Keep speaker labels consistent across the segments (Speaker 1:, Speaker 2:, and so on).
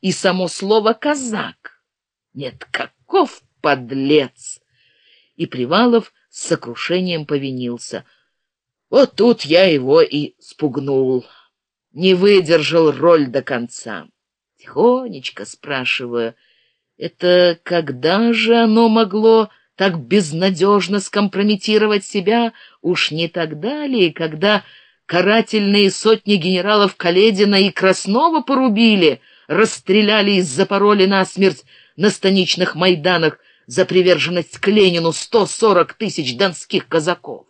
Speaker 1: и само слово «казак». Нет, каков подлец! И Привалов с сокрушением повинился. Вот тут я его и спугнул. Не выдержал роль до конца. Тихонечко спрашиваю, это когда же оно могло так безнадежно скомпрометировать себя? Уж не тогда ли, когда карательные сотни генералов Каледина и Краснова порубили, расстреляли из-за пароли насмерть на станичных майданах за приверженность к Ленину сто сорок тысяч донских казаков.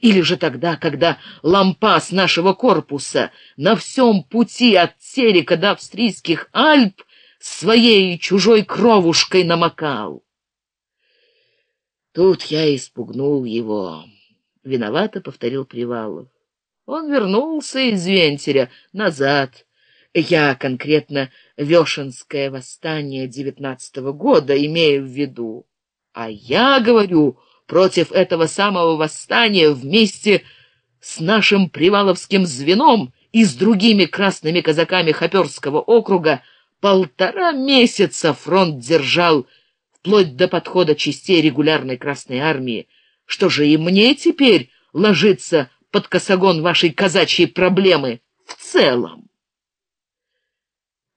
Speaker 1: Или же тогда, когда лампас нашего корпуса на всем пути от Терека до австрийских Альп своей чужой кровушкой намокал. Тут я испугнул его. Виновато повторил Привалов. Он вернулся из Вентеря назад. Я конкретно Вешенское восстание девятнадцатого года имею в виду. А я говорю против этого самого восстания вместе с нашим Приваловским звеном и с другими красными казаками Хоперского округа полтора месяца фронт держал, вплоть до подхода частей регулярной Красной Армии. Что же и мне теперь ложиться под косогон вашей казачьей проблемы в целом?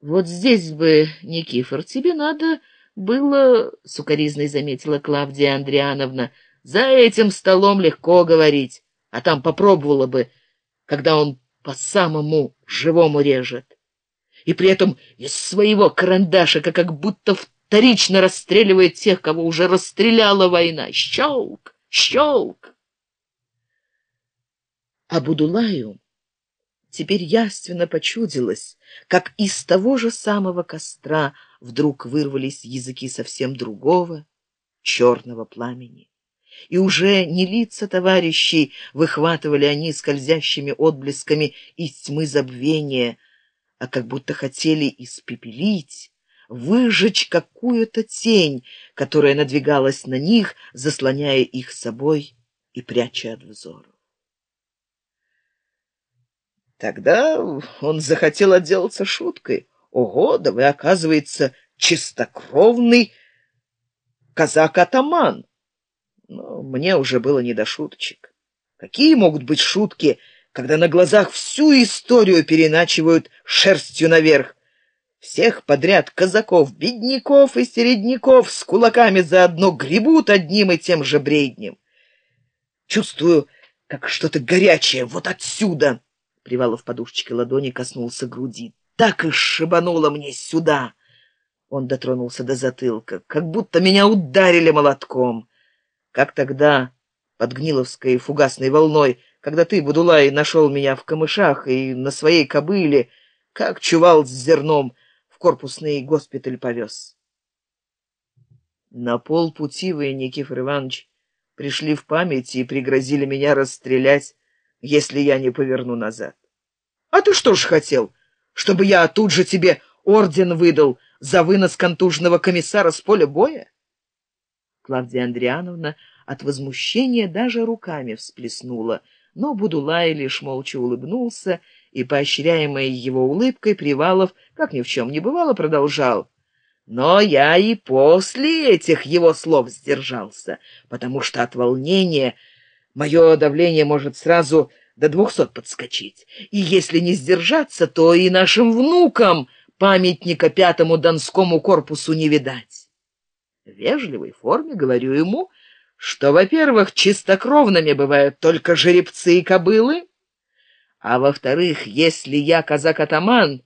Speaker 1: Вот здесь бы, Никифор, тебе надо было, — сукоризной заметила Клавдия Андриановна, — за этим столом легко говорить, а там попробовала бы, когда он по самому живому режет и при этом из своего карандашика как будто вторично расстреливает тех, кого уже расстреляла война. Щелк, щелк. А Будулаю теперь яственно почудилось, как из того же самого костра вдруг вырвались языки совсем другого, черного пламени. И уже не лица товарищей выхватывали они скользящими отблесками из тьмы забвения, а как будто хотели испепелить, выжечь какую-то тень, которая надвигалась на них, заслоняя их собой и пряча от взоров. Тогда он захотел отделаться шуткой. Ого, да вы, оказывается, чистокровный казак-атаман. Но мне уже было не до шуточек. Какие могут быть шутки, когда на глазах всю историю переначивают шерстью наверх. Всех подряд казаков, бедняков и середняков с кулаками заодно гребут одним и тем же бреднем. Чувствую, как что-то горячее вот отсюда. Привалов подушечкой ладони коснулся груди. Так и шибануло мне сюда. Он дотронулся до затылка, как будто меня ударили молотком. Как тогда под Гниловской фугасной волной когда ты, Будулай, нашел меня в камышах и на своей кобыле, как чувал с зерном, в корпусный госпиталь повез. На полпути вы, Никифор Иванович, пришли в память и пригрозили меня расстрелять, если я не поверну назад. А ты что ж хотел, чтобы я тут же тебе орден выдал за вынос контужного комиссара с поля боя? Клавдия Андриановна от возмущения даже руками всплеснула — но Будулай лишь молча улыбнулся, и, поощряемый его улыбкой, Привалов, как ни в чем не бывало, продолжал. Но я и после этих его слов сдержался, потому что от волнения мое давление может сразу до двухсот подскочить. И если не сдержаться, то и нашим внукам памятника пятому донскому корпусу не видать. В вежливой форме говорю ему — что, во-первых, чистокровными бывают только жеребцы и кобылы, а во-вторых, если я казак-атаман,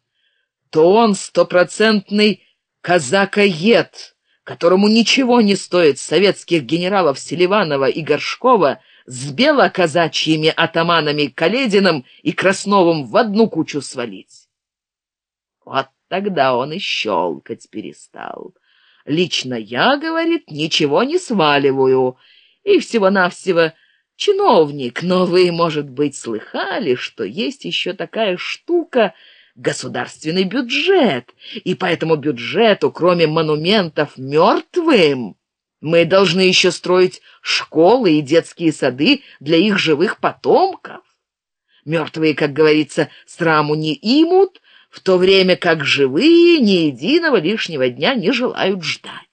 Speaker 1: то он стопроцентный казакоед, которому ничего не стоит советских генералов Селиванова и Горшкова с белоказачьими атаманами Калединым и Красновым в одну кучу свалить. Вот тогда он и щелкать перестал. Лично я, говорит, ничего не сваливаю, и всего-навсего чиновник, но вы, может быть, слыхали, что есть еще такая штука — государственный бюджет, и по этому бюджету, кроме монументов мертвым, мы должны еще строить школы и детские сады для их живых потомков. Мертвые, как говорится, сраму не имут, в то время как живые ни единого лишнего дня не желают ждать.